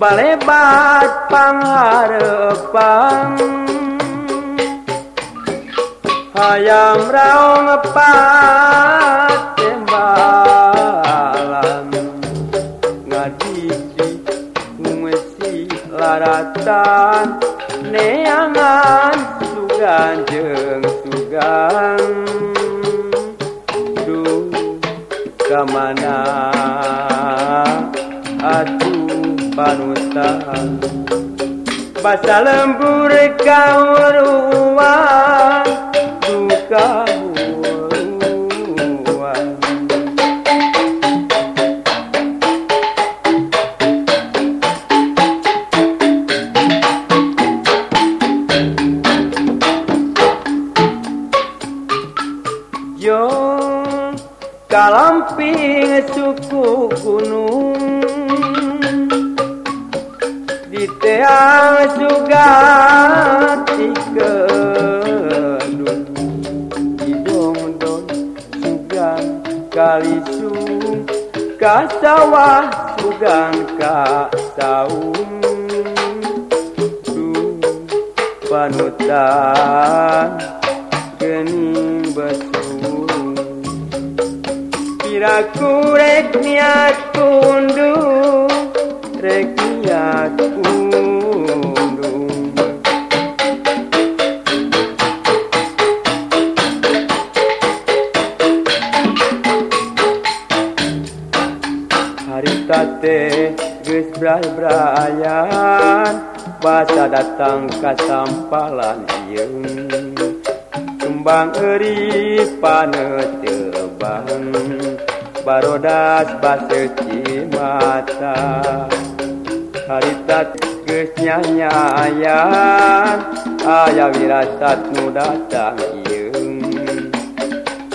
balebat pangharpan ayam raung ngepat tembalan. Ngadiki ngesi laratan. Neangan sugan jeng sugan. Duh kamana panutan Basa lembur kauruan duka huruan Yo kalamping suku gunung di teang sugat tikedung di dongdon sugan kalisung ka sawah sugan ka saung Duh, panutan gening besurung Kiraku rek niat kundu Rek tate Basa datang kasampalan ieu. Kembang eri panetebang Barodas baseci mata haritat geusnya nyayan aya wirasat nu datang ieung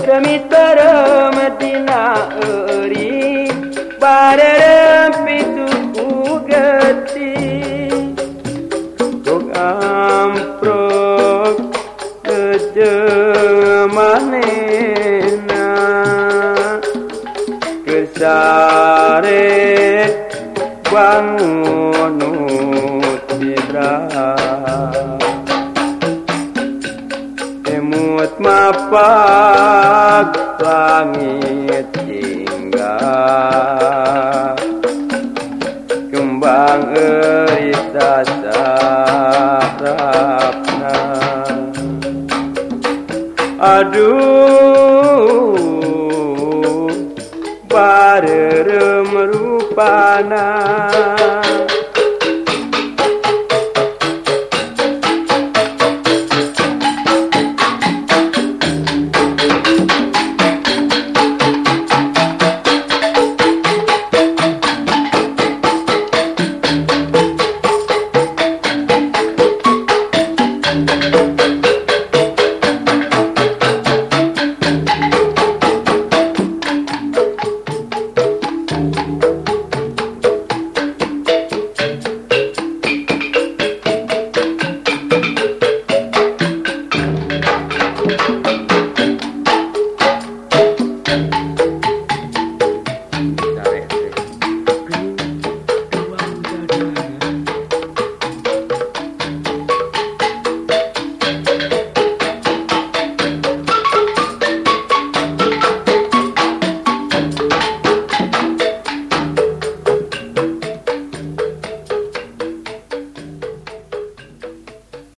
demi terem dina eri barerem pitu ugeti tong amprok manena kersaret bangun tibra Emut mapak langit hingga Kembang erita sarapna Aduh barerem पाना